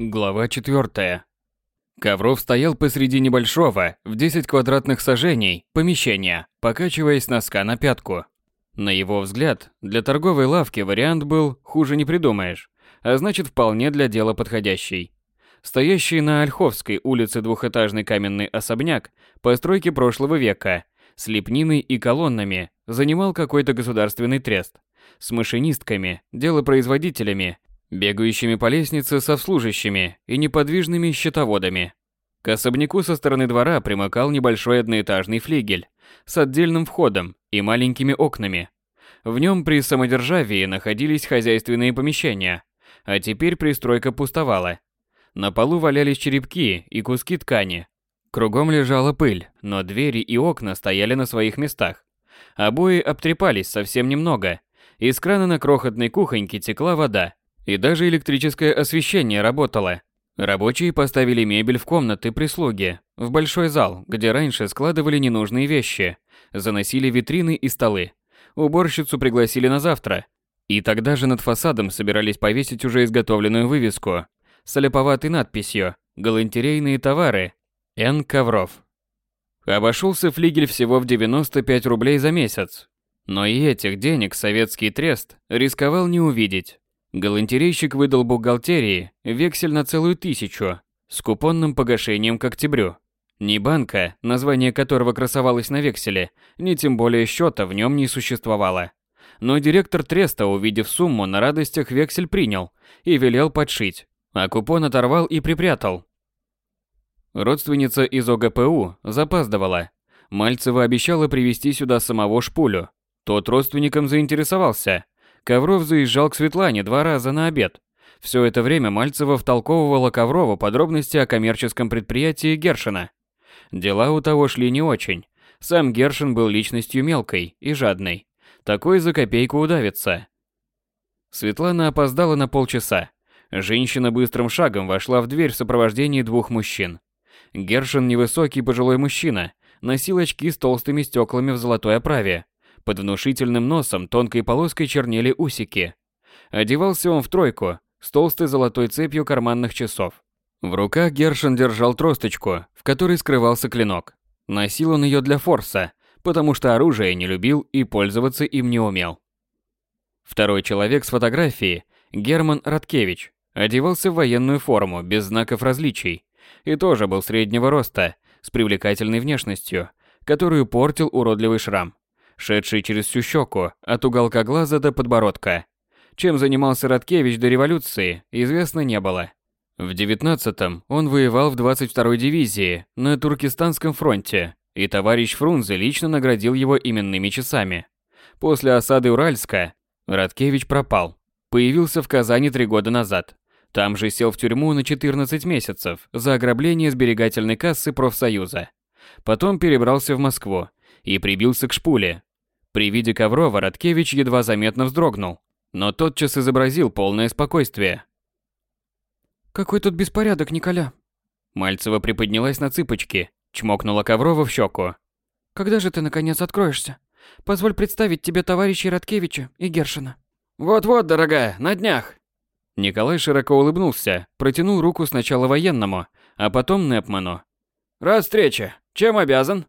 Глава 4. Ковров стоял посреди небольшого, в 10 квадратных сажений, помещения, покачиваясь носка на пятку. На его взгляд, для торговой лавки вариант был «хуже не придумаешь», а значит вполне для дела подходящий. Стоящий на Ольховской улице двухэтажный каменный особняк постройки прошлого века с лепниной и колоннами занимал какой-то государственный трест с машинистками, делопроизводителями бегающими по лестнице со служащими и неподвижными счетоводами. К особняку со стороны двора примыкал небольшой одноэтажный флигель с отдельным входом и маленькими окнами. В нем при самодержавии находились хозяйственные помещения, а теперь пристройка пустовала. На полу валялись черепки и куски ткани. Кругом лежала пыль, но двери и окна стояли на своих местах. Обои обтрепались совсем немного. Из крана на крохотной кухоньке текла вода, и даже электрическое освещение работало. Рабочие поставили мебель в комнаты прислуги, в большой зал, где раньше складывали ненужные вещи, заносили витрины и столы. Уборщицу пригласили на завтра. И тогда же над фасадом собирались повесить уже изготовленную вывеску с олеповатой надписью «Галантерейные товары. Н. Ковров». Обошелся флигель всего в 95 рублей за месяц. Но и этих денег советский трест рисковал не увидеть. Галантерейщик выдал бухгалтерии вексель на целую тысячу с купонным погашением к октябрю. Ни банка, название которого красовалось на векселе, ни тем более счета в нем не существовало. Но директор Треста, увидев сумму, на радостях вексель принял и велел подшить, а купон оторвал и припрятал. Родственница из ОГПУ запаздывала. Мальцева обещала привезти сюда самого Шпулю. Тот родственникам заинтересовался – Ковров заезжал к Светлане два раза на обед. Все это время Мальцева втолковывала Коврову подробности о коммерческом предприятии Гершина. Дела у того шли не очень. Сам Гершин был личностью мелкой и жадной. Такой за копейку удавится. Светлана опоздала на полчаса. Женщина быстрым шагом вошла в дверь в сопровождении двух мужчин. Гершин невысокий пожилой мужчина, носил очки с толстыми стеклами в золотой оправе, под внушительным носом тонкой полоской чернели усики. Одевался он в тройку, с толстой золотой цепью карманных часов. В руках Гершин держал тросточку, в которой скрывался клинок. Носил он ее для форса, потому что оружие не любил и пользоваться им не умел. Второй человек с фотографии, Герман Радкевич, одевался в военную форму без знаков различий и тоже был среднего роста, с привлекательной внешностью, которую портил уродливый шрам шедший через всю щеку, от уголка глаза до подбородка. Чем занимался Радкевич до революции, известно не было. В 19-м он воевал в 22-й дивизии на Туркестанском фронте, и товарищ Фрунзе лично наградил его именными часами. После осады Уральска Радкевич пропал. Появился в Казани три года назад. Там же сел в тюрьму на 14 месяцев за ограбление сберегательной кассы профсоюза. Потом перебрался в Москву и прибился к шпуле, при виде Коврова Радкевич едва заметно вздрогнул, но тотчас изобразил полное спокойствие. «Какой тут беспорядок, Николя?» Мальцева приподнялась на цыпочки, чмокнула Коврова в щеку. «Когда же ты, наконец, откроешься? Позволь представить тебе товарищей Радкевича и Гершина». «Вот-вот, дорогая, на днях!» Николай широко улыбнулся, протянул руку сначала военному, а потом Непману. «Рад встрече. Чем обязан?»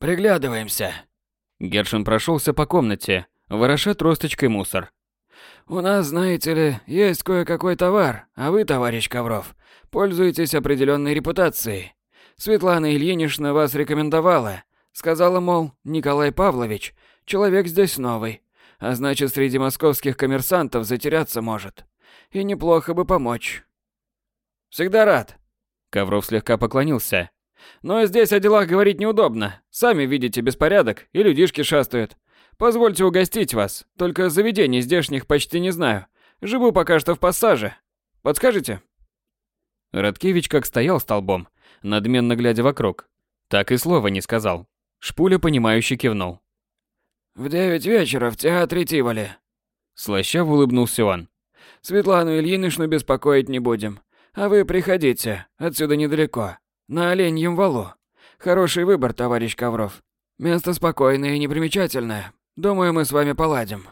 «Приглядываемся», Гершин прошелся по комнате, вороша тросточкой мусор. «У нас, знаете ли, есть кое-какой товар, а вы, товарищ Ковров, пользуетесь определенной репутацией. Светлана Ильинична вас рекомендовала. Сказала, мол, Николай Павлович, человек здесь новый, а значит, среди московских коммерсантов затеряться может. И неплохо бы помочь». «Всегда рад». Ковров слегка поклонился, но здесь о делах говорить неудобно. Сами видите беспорядок, и людишки шастают. Позвольте угостить вас. Только заведений здешних почти не знаю. Живу пока что в пассаже. Подскажете?» Радкевич как стоял столбом, надменно глядя вокруг. Так и слова не сказал. Шпуля, понимающе кивнул. «В девять вечера в театре Тиволи». Слащаво улыбнулся он. «Светлану Ильиничну беспокоить не будем. А вы приходите, отсюда недалеко. На Оленьем валу. Хороший выбор, товарищ Ковров. Место спокойное и непримечательное. Думаю, мы с вами поладим.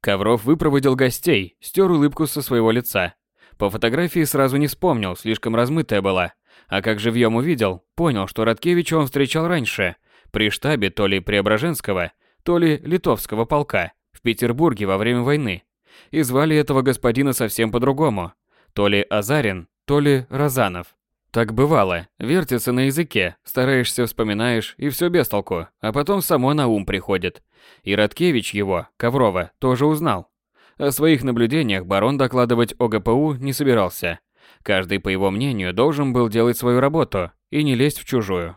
Ковров выпроводил гостей, стер улыбку со своего лица. По фотографии сразу не вспомнил, слишком размытая была. А как живьем увидел, понял, что Радкевича он встречал раньше, при штабе то ли Преображенского, то ли Литовского полка, в Петербурге во время войны. И звали этого господина совсем по-другому. То ли Азарин, то ли Розанов. Так бывало, вертится на языке, стараешься, вспоминаешь, и все без толку, а потом само на ум приходит. И Радкевич его, Коврова, тоже узнал. О своих наблюдениях барон докладывать ОГПУ не собирался. Каждый, по его мнению, должен был делать свою работу и не лезть в чужую.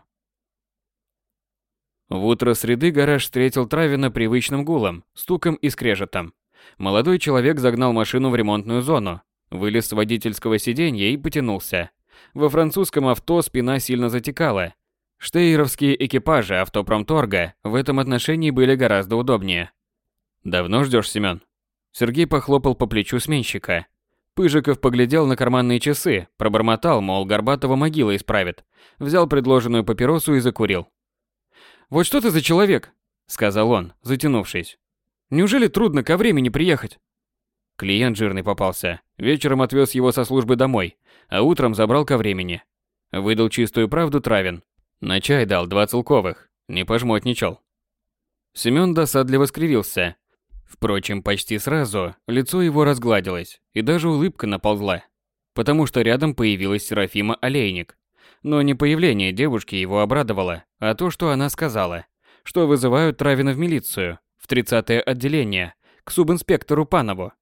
В утро среды гараж встретил Травина привычным гулом, стуком и скрежетом. Молодой человек загнал машину в ремонтную зону, вылез с водительского сиденья и потянулся. Во французском авто спина сильно затекала. Штейеровские экипажи автопромторга в этом отношении были гораздо удобнее. «Давно ждешь, Семен?» Сергей похлопал по плечу сменщика. Пыжиков поглядел на карманные часы, пробормотал, мол, Горбатова могила исправит. Взял предложенную папиросу и закурил. «Вот что ты за человек?» – сказал он, затянувшись. «Неужели трудно ко времени приехать?» Клиент жирный попался. Вечером отвез его со службы домой, а утром забрал ко времени. Выдал чистую правду Травин. На чай дал два целковых. Не пожмотничал. Семён досадливо скривился. Впрочем, почти сразу лицо его разгладилось, и даже улыбка наползла. Потому что рядом появилась Серафима Олейник. Но не появление девушки его обрадовало, а то, что она сказала, что вызывают Травина в милицию, в 30-е отделение, к субинспектору Панову.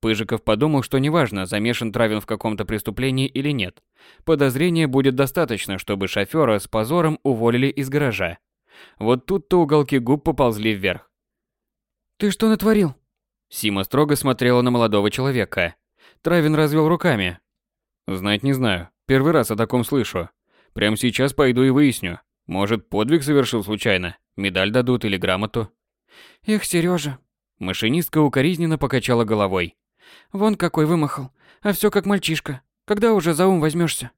Пыжиков подумал, что неважно, замешан Травин в каком-то преступлении или нет. Подозрения будет достаточно, чтобы шофера с позором уволили из гаража. Вот тут-то уголки губ поползли вверх. «Ты что натворил?» Сима строго смотрела на молодого человека. Травин развел руками. «Знать не знаю. Первый раз о таком слышу. Прямо сейчас пойду и выясню. Может, подвиг совершил случайно? Медаль дадут или грамоту? Эх, Сережа. Машинистка укоризненно покачала головой. Вон какой вымахал. А все как мальчишка. Когда уже за ум возьмешься?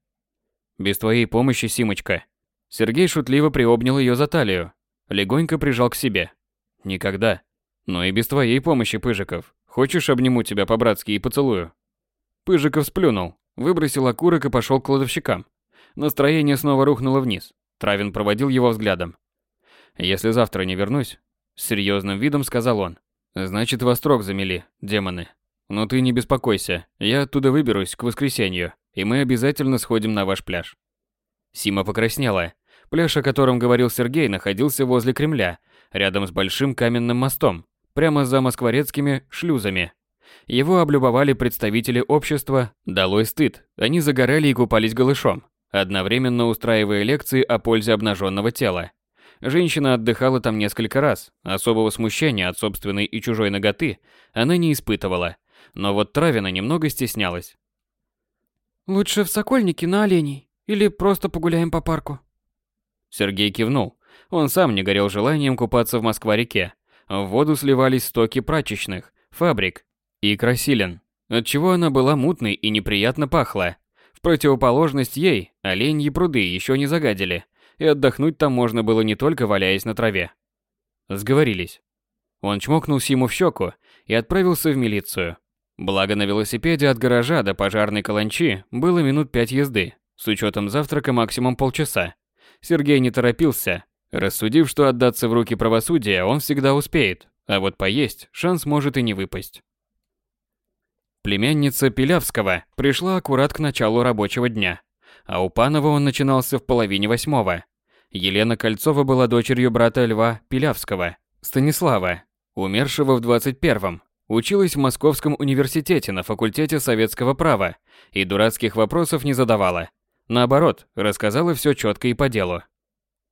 Без твоей помощи, Симочка. Сергей шутливо приобнял ее за талию. Легонько прижал к себе. Никогда. Но и без твоей помощи, Пыжиков. Хочешь, обниму тебя по-братски и поцелую? Пыжиков сплюнул, выбросил окурок и пошел к кладовщикам. Настроение снова рухнуло вниз. Травин проводил его взглядом. «Если завтра не вернусь», — с серьезным видом сказал он, — «значит, вас строк замели, демоны. Но ты не беспокойся, я оттуда выберусь к воскресенью, и мы обязательно сходим на ваш пляж». Сима покраснела. Пляж, о котором говорил Сергей, находился возле Кремля, рядом с большим каменным мостом, прямо за москворецкими шлюзами. Его облюбовали представители общества «Долой стыд», они загорали и купались голышом одновременно устраивая лекции о пользе обнаженного тела. Женщина отдыхала там несколько раз, особого смущения от собственной и чужой ноготы она не испытывала, но вот Травина немного стеснялась. «Лучше в Сокольнике на оленей, или просто погуляем по парку?» Сергей кивнул. Он сам не горел желанием купаться в Москва-реке. В воду сливались стоки прачечных, фабрик и красилен, отчего она была мутной и неприятно пахла противоположность ей, оленьи пруды еще не загадили, и отдохнуть там можно было не только валяясь на траве. Сговорились. Он чмокнул Симу в щеку и отправился в милицию. Благо на велосипеде от гаража до пожарной каланчи было минут пять езды, с учетом завтрака максимум полчаса. Сергей не торопился, рассудив, что отдаться в руки правосудия он всегда успеет, а вот поесть шанс может и не выпасть. Племянница Пилявского пришла аккурат к началу рабочего дня, а у Панова он начинался в половине восьмого. Елена Кольцова была дочерью брата Льва Пилявского, Станислава, умершего в 21-м. Училась в Московском университете на факультете советского права и дурацких вопросов не задавала. Наоборот, рассказала все четко и по делу.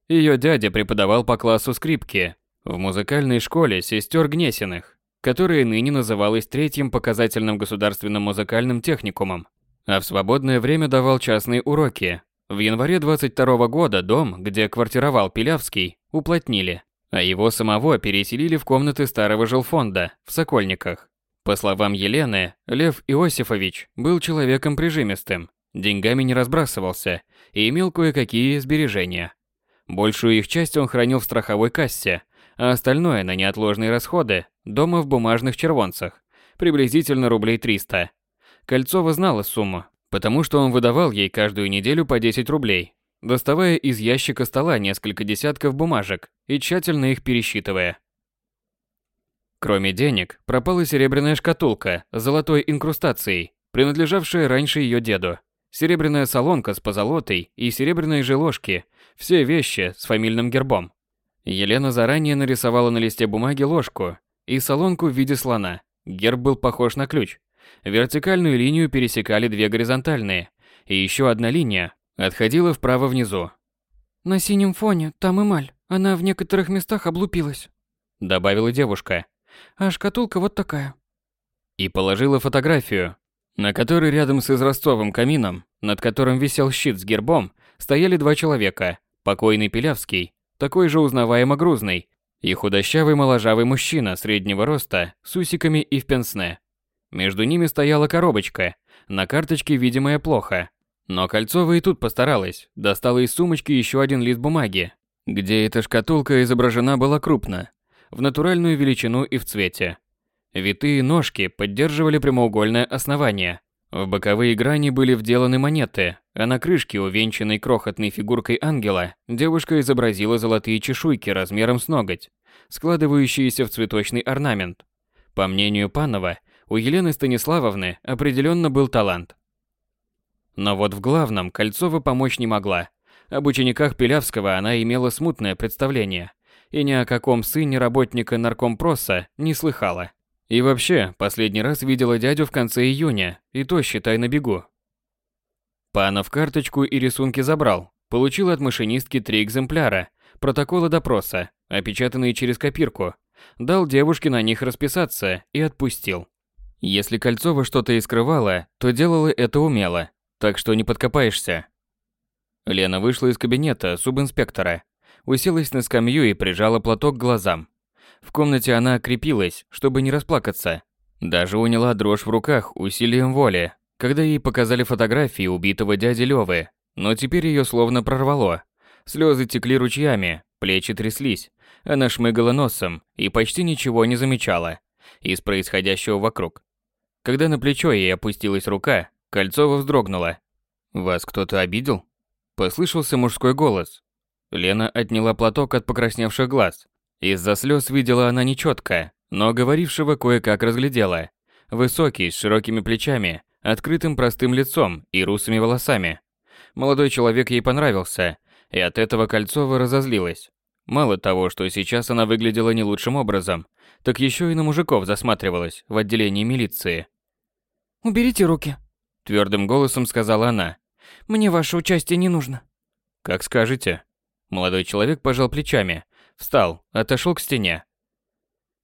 Ее дядя преподавал по классу скрипки в музыкальной школе сестер Гнесиных которое ныне называлось третьим показательным государственным музыкальным техникумом, а в свободное время давал частные уроки. В январе 22 года дом, где квартировал Пилявский, уплотнили, а его самого переселили в комнаты старого жилфонда в Сокольниках. По словам Елены, Лев Иосифович был человеком прижимистым, деньгами не разбрасывался и имел кое-какие сбережения. Большую их часть он хранил в страховой кассе, а остальное на неотложные расходы дома в бумажных червонцах, приблизительно рублей 300. Кольцова знала сумму, потому что он выдавал ей каждую неделю по 10 рублей, доставая из ящика стола несколько десятков бумажек и тщательно их пересчитывая. Кроме денег, пропала серебряная шкатулка с золотой инкрустацией, принадлежавшая раньше ее деду. Серебряная солонка с позолотой и серебряные же ложки – все вещи с фамильным гербом. Елена заранее нарисовала на листе бумаги ложку и солонку в виде слона. Герб был похож на ключ. Вертикальную линию пересекали две горизонтальные, и еще одна линия отходила вправо внизу. «На синем фоне, там эмаль, она в некоторых местах облупилась», – добавила девушка. А шкатулка вот такая. И положила фотографию, на которой рядом с изразцовым камином, над которым висел щит с гербом, стояли два человека. Покойный Пилявский, такой же узнаваемо грузный, и худощавый моложавый мужчина среднего роста с усиками и в пенсне. Между ними стояла коробочка, на карточке видимая плохо. Но Кольцова и тут постаралась, достала из сумочки еще один лист бумаги, где эта шкатулка изображена была крупно, в натуральную величину и в цвете. Витые ножки поддерживали прямоугольное основание. В боковые грани были вделаны монеты, а на крышке, увенчанной крохотной фигуркой ангела, девушка изобразила золотые чешуйки размером с ноготь, складывающиеся в цветочный орнамент. По мнению Панова, у Елены Станиславовны определенно был талант. Но вот в главном Кольцова помочь не могла. Об учениках Пилявского она имела смутное представление и ни о каком сыне работника наркомпроса не слыхала. И вообще, последний раз видела дядю в конце июня, и то считай на бегу. Панов карточку и рисунки забрал, получил от машинистки три экземпляра, протокола допроса, опечатанные через копирку, дал девушке на них расписаться и отпустил. Если Кольцова что-то и скрывала, то делала это умело, так что не подкопаешься. Лена вышла из кабинета субинспектора, уселась на скамью и прижала платок к глазам. В комнате она крепилась, чтобы не расплакаться. Даже уняла дрожь в руках усилием воли, когда ей показали фотографии убитого дяди Лёвы. Но теперь ее словно прорвало. Слезы текли ручьями, плечи тряслись. Она шмыгала носом и почти ничего не замечала из происходящего вокруг. Когда на плечо ей опустилась рука, Кольцова вздрогнула. «Вас кто-то обидел?» Послышался мужской голос, Лена отняла платок от покрасневших глаз. Из-за слез видела она нечетко, но говорившего кое-как разглядела. Высокий, с широкими плечами, открытым простым лицом и русыми волосами. Молодой человек ей понравился, и от этого Кольцова разозлилась. Мало того, что сейчас она выглядела не лучшим образом, так еще и на мужиков засматривалась в отделении милиции. «Уберите руки», – твердым голосом сказала она. «Мне ваше участие не нужно». «Как скажете», Молодой человек пожал плечами, встал, отошел к стене.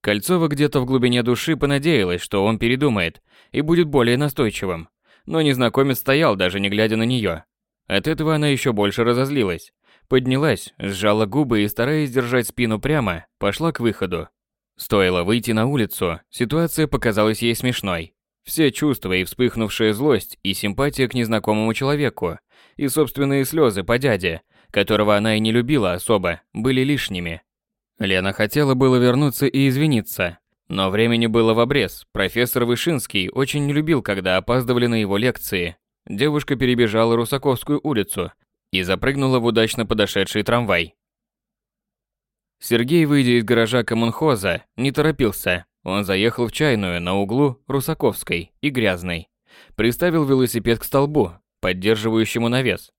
Кольцова где-то в глубине души понадеялась, что он передумает и будет более настойчивым. Но незнакомец стоял, даже не глядя на нее. От этого она еще больше разозлилась. Поднялась, сжала губы и, стараясь держать спину прямо, пошла к выходу. Стоило выйти на улицу, ситуация показалась ей смешной. Все чувства и вспыхнувшая злость, и симпатия к незнакомому человеку, и собственные слезы по дяде, которого она и не любила особо, были лишними. Лена хотела было вернуться и извиниться, но времени было в обрез. Профессор Вышинский очень не любил, когда опаздывали на его лекции. Девушка перебежала Русаковскую улицу и запрыгнула в удачно подошедший трамвай. Сергей, выйдя из гаража коммунхоза, не торопился. Он заехал в чайную на углу Русаковской и Грязной. Приставил велосипед к столбу, поддерживающему навес.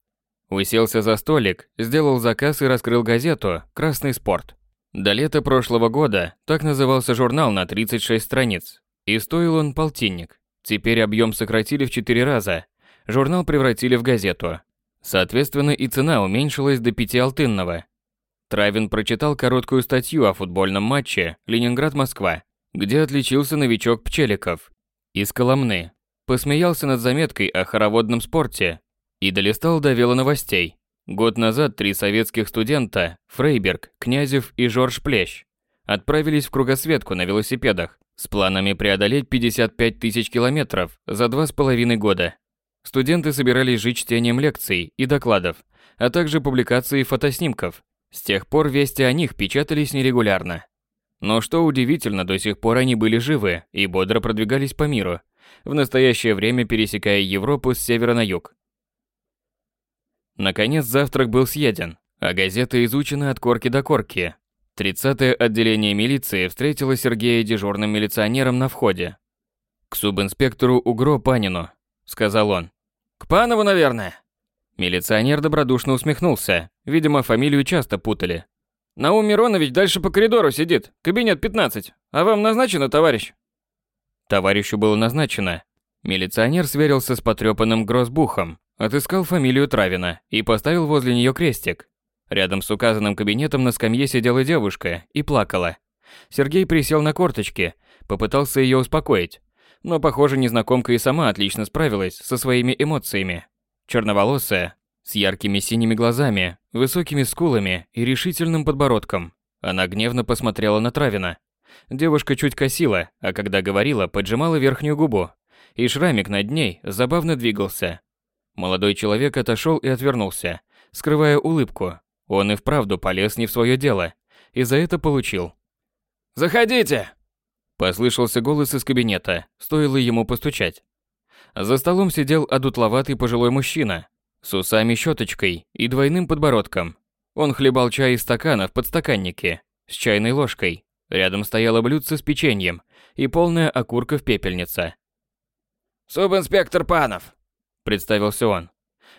Уселся за столик, сделал заказ и раскрыл газету «Красный спорт». До лета прошлого года так назывался журнал на 36 страниц. И стоил он полтинник. Теперь объем сократили в 4 раза. Журнал превратили в газету. Соответственно, и цена уменьшилась до 5 алтынного. Травин прочитал короткую статью о футбольном матче Ленинград-Москва, где отличился новичок Пчеликов из Коломны. Посмеялся над заметкой о хороводном спорте и долистал до велоновостей. Год назад три советских студента, Фрейберг, Князев и Жорж Плещ, отправились в кругосветку на велосипедах с планами преодолеть 55 тысяч километров за два с половиной года. Студенты собирались жить чтением лекций и докладов, а также публикацией фотоснимков. С тех пор вести о них печатались нерегулярно. Но что удивительно, до сих пор они были живы и бодро продвигались по миру, в настоящее время пересекая Европу с севера на юг. Наконец завтрак был съеден, а газета изучена от корки до корки. 30-е отделение милиции встретило Сергея дежурным милиционером на входе. «К субинспектору Угро Панину», — сказал он. «К Панову, наверное». Милиционер добродушно усмехнулся. Видимо, фамилию часто путали. «Наум Миронович дальше по коридору сидит. Кабинет 15. А вам назначено, товарищ?» Товарищу было назначено. Милиционер сверился с потрепанным грозбухом, отыскал фамилию Травина и поставил возле нее крестик. Рядом с указанным кабинетом на скамье сидела девушка и плакала. Сергей присел на корточки, попытался ее успокоить. Но, похоже, незнакомка и сама отлично справилась со своими эмоциями. Черноволосая, с яркими синими глазами, высокими скулами и решительным подбородком. Она гневно посмотрела на Травина. Девушка чуть косила, а когда говорила, поджимала верхнюю губу. И шрамик над ней забавно двигался. Молодой человек отошел и отвернулся, скрывая улыбку. Он и вправду полез не в свое дело. И за это получил. «Заходите!» Послышался голос из кабинета, стоило ему постучать. За столом сидел одутловатый пожилой мужчина с усами-щеточкой и двойным подбородком. Он хлебал чай из стакана в подстаканнике с чайной ложкой. Рядом стояло блюдце с печеньем и полная окурка в пепельнице. «Субинспектор Панов», — представился он.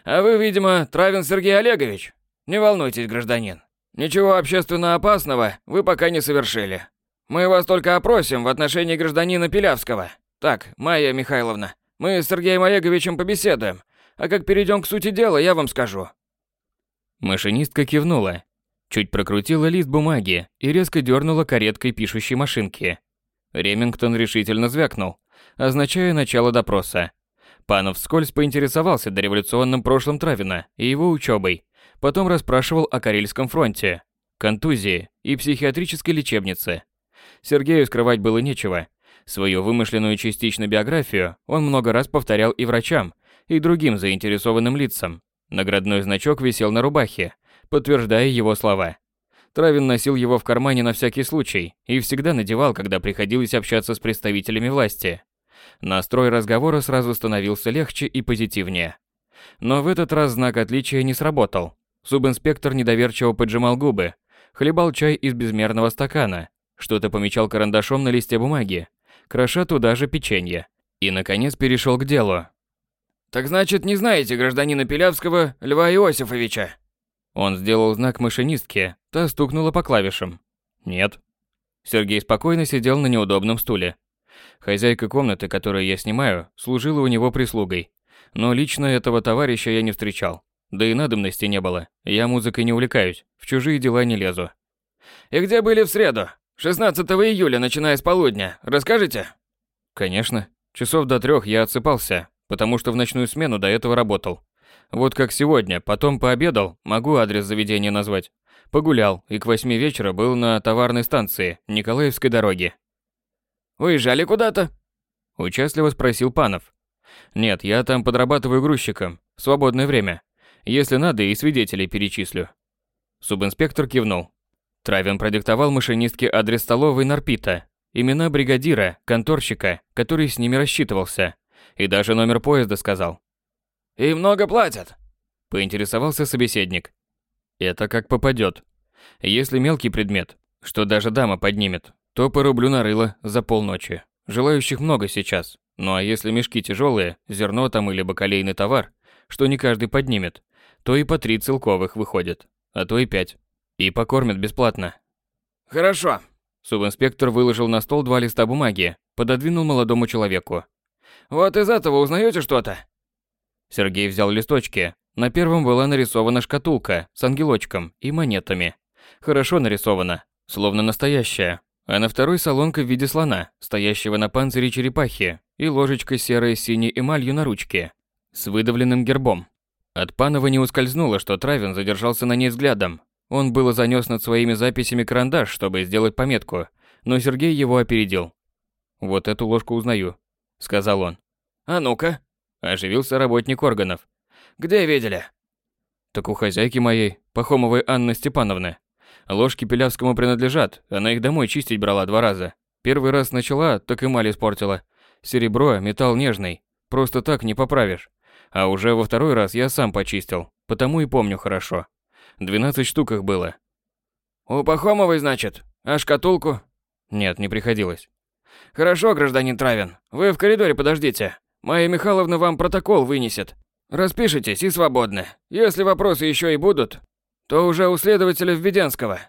«А вы, видимо, Травин Сергей Олегович? Не волнуйтесь, гражданин. Ничего общественно опасного вы пока не совершили. Мы вас только опросим в отношении гражданина Пилявского. Так, Майя Михайловна, мы с Сергеем Олеговичем побеседуем, а как перейдем к сути дела, я вам скажу. Машинистка кивнула, чуть прокрутила лист бумаги и резко дернула кареткой пишущей машинки. Ремингтон решительно звякнул, означая начало допроса. Панов вскользь поинтересовался дореволюционным прошлым Травина и его учебой, потом расспрашивал о Карельском фронте, контузии и психиатрической лечебнице. Сергею скрывать было нечего, Свою вымышленную частично биографию он много раз повторял и врачам, и другим заинтересованным лицам. Наградной значок висел на рубахе, подтверждая его слова. Травин носил его в кармане на всякий случай и всегда надевал, когда приходилось общаться с представителями власти. Настрой разговора сразу становился легче и позитивнее. Но в этот раз знак отличия не сработал. Субинспектор недоверчиво поджимал губы, хлебал чай из безмерного стакана, что-то помечал карандашом на листе бумаги, кроша туда же печенье. И, наконец, перешел к делу. «Так значит, не знаете гражданина Пилявского Льва Иосифовича?» Он сделал знак машинистке, та стукнула по клавишам. «Нет». Сергей спокойно сидел на неудобном стуле. Хозяйка комнаты, которую я снимаю, служила у него прислугой. Но лично этого товарища я не встречал. Да и надобности не было. Я музыкой не увлекаюсь, в чужие дела не лезу. «И где были в среду?» 16 июля, начиная с полудня. Расскажите? Конечно. Часов до трех я отсыпался, потому что в ночную смену до этого работал. Вот как сегодня, потом пообедал, могу адрес заведения назвать. Погулял и к восьми вечера был на товарной станции Николаевской дороги. Уезжали куда-то? Участливо спросил Панов. Нет, я там подрабатываю грузчиком. В свободное время. Если надо, и свидетелей перечислю. Субинспектор кивнул. Травин продиктовал машинистке адрес столовой Нарпита, имена бригадира, конторщика, который с ними рассчитывался, и даже номер поезда сказал. «И много платят?» – поинтересовался собеседник. «Это как попадет. Если мелкий предмет, что даже дама поднимет, то по рублю на рыло за полночи. Желающих много сейчас. Ну а если мешки тяжелые, зерно там или бакалейный товар, что не каждый поднимет, то и по три целковых выходит, а то и пять. И покормят бесплатно. Хорошо. Субинспектор выложил на стол два листа бумаги, пододвинул молодому человеку. Вот из этого узнаете что-то? Сергей взял листочки. На первом была нарисована шкатулка с ангелочком и монетами. Хорошо нарисована, словно настоящая. А на второй солонка в виде слона, стоящего на панцире черепахи, и ложечка серой синей эмалью на ручке, с выдавленным гербом. От Панова не ускользнуло, что Травин задержался на ней взглядом, он было занес над своими записями карандаш, чтобы сделать пометку, но Сергей его опередил. «Вот эту ложку узнаю», — сказал он. «А ну-ка», — оживился работник органов. «Где видели?» «Так у хозяйки моей, Пахомовой Анны Степановны. Ложки Пилявскому принадлежат, она их домой чистить брала два раза. Первый раз начала, так эмаль испортила. Серебро – металл нежный, просто так не поправишь. А уже во второй раз я сам почистил, потому и помню хорошо. 12 штук их было. У Пахомовой, значит? А шкатулку? Нет, не приходилось. Хорошо, гражданин Травин. Вы в коридоре подождите. Майя Михайловна вам протокол вынесет. Распишитесь и свободны. Если вопросы еще и будут, то уже у следователя Введенского.